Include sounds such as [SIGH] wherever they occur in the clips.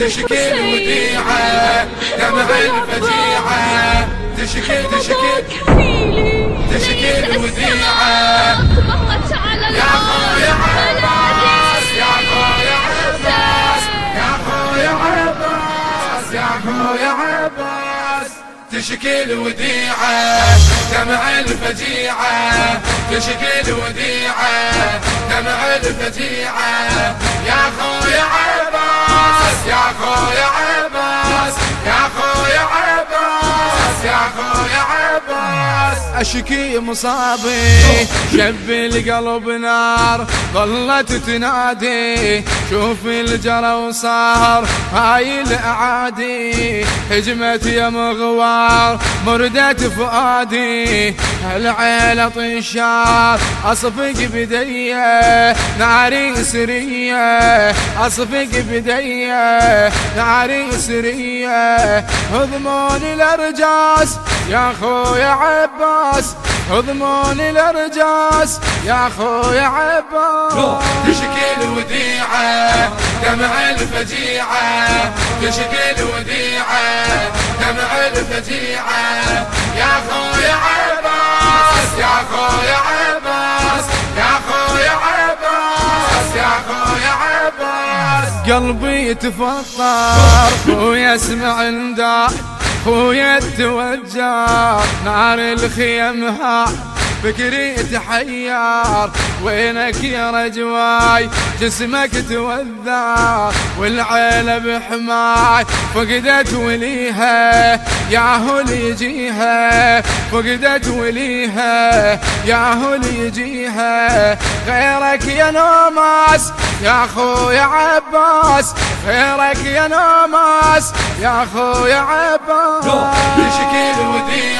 تشكي [LAUGHS] الوديعة دمع الفجيعة تشكي تشكي. تشكي الوديعة يا خويا عباس يا خويا عباس. يا خويا عباس يا خويا عباس. تشكي الوديعة دمع الفجيعة تشكي الوديعة دمع الفجيعة يا خويا عباس يا خويا عباس يا خويا عباس. أشكي مصابي شب القلب نار ظلت تنادي. شوف الجرى وصار هاي الأعادي هجمت يا مغوار مردت فؤادي العيلة طشار أصفق بدية ناري سرية. أصفق بدية ناري سرية. هضمون الأرجاس يا خويا عباس. هضمون الأرجاس. يا خويا عباس تشكي الوديعة دمع الفجيعة تشكي الوديعة دمع الفجيعة يا خويا عباس يا خويا عباس يا خويا عباس يا خويا عباس. قلبي يتفطر ويسمع النداء خويا التوجع نار الخيم ها فكري تحير وينك يا رجواي؟ جسمك توذى والعيلة بحماي. فقدت وليها يا هو يجيها. فقدت وليها يا هو يجيها. غيرك يا نوماس يا خويا عباس. غيرك يا نوماس يا خويا عباس. تشكي الوديعة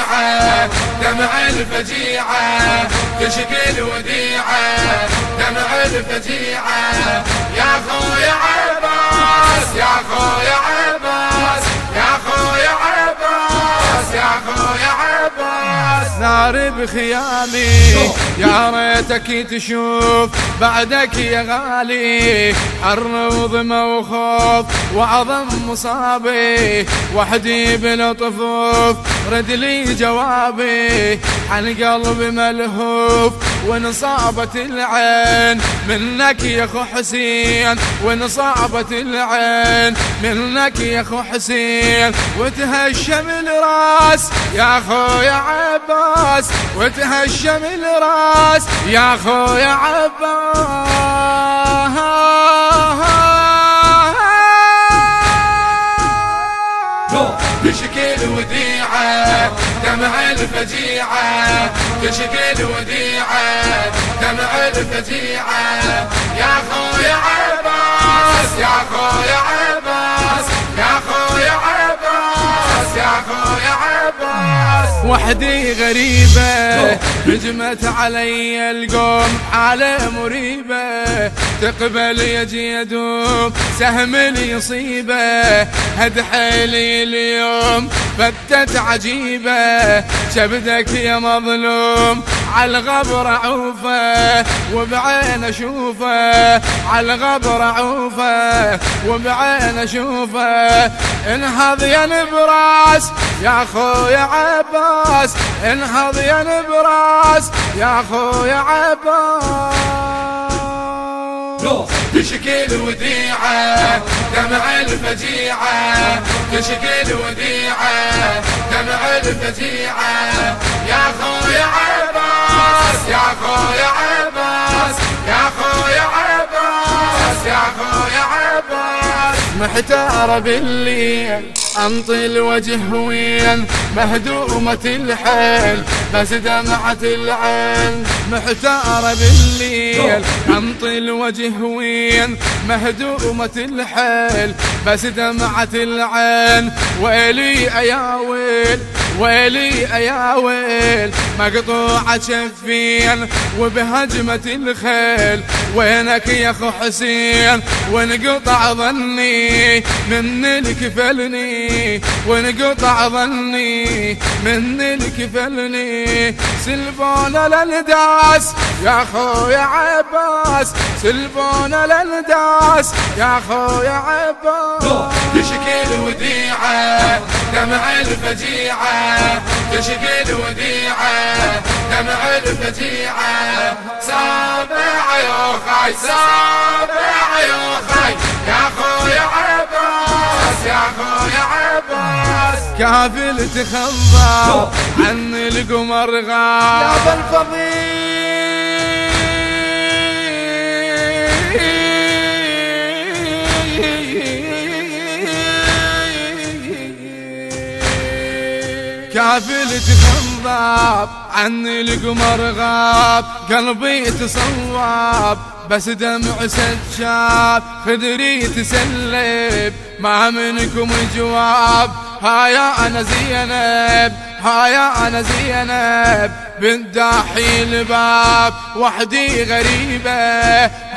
دمع الفجيعة تشكي الوديعة دمع الفجيعة. يا خويا عباس يا خويا عباس عباس نار بخيامي. يا ريتك تشوف بعدك يا غالي. حر وظما وخوف وعظم مصابي. وحدي بالطفوف رد لي جوابي. عن قلبي ملهوف وانصابت العين منك يا خو حسين وانصابت العين منك يا خو حسين. وتهشم الراس يا خويا عباس وتهشم الراس يا خويا عباس. دمع الفجيعة تشكي الوديعة. دمع الفجيعة يا خويا عباس يا خويا عباس. وحدي غريبة هجمت علي القوم على مريبة. تقبل يجي يدوم سهم يصيبة. هد حيلي اليوم فتت عجيبة. شبدك يا مظلوم على الغبر عوفه وبعين أشوفة على الغبر عوفه وبعين أشوفة انهض يا نبراس يا خويا عباس انهض يا نبراس يا خويا عباس. تشكي الوديعة دمع الفجيعة تشكي الوديعة دمع الفجيعة يا خويا عباس يا خويا عباس. محتار بالليل انطي الوجه وين مهدومة الحيل بس دمعة العين. محتار بالليل انطي الوجه وين مهدومة الحيل بس دمعة العين. ويلي يا ويل ويلي يا ويل مقطوعة شفين وبهجمة الخيل وينك يا أخو حسين؟ وانقطع ظني من الكفلني وانقطع ظني من الكفلني سلفون للداس يا خويا عباس سلفون للداس يا خويا عباس. تشكي الوديعة دمع الفجيعة تشكي الوديعة دمع الفجيعة سابع يا خاي سابع يا خاي. يا خويا عباس يا خويا عباس. كافل تخضر عن القمر غاب يا الفضيل. كافل تخضب عن القمر غاب قلبي تصوب بس دمع سجاب خدري تسلب ما منكم جواب هايا أنا زينب هايا أنا زينب. بنت داحي الباب وحدي غريبة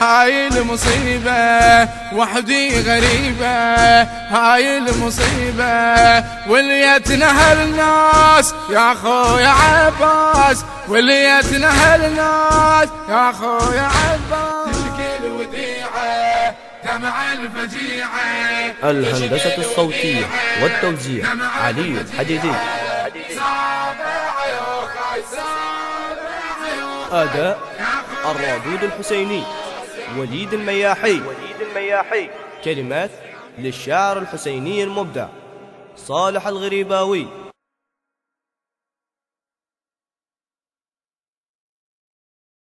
هاي المصيبة وحدي غريبة هاي المصيبة. وليتنا هالناس يا خويا عباس وليتنا هالناس يا خويا عباس. دمع الفجيعة الهندسة الصوتية والتوزيع علي الحديدي. أداء الرادود الحسيني وليد المياحي. وليد المياحي. كلمات للشاعر الحسيني المبدع صالح الغريباوي.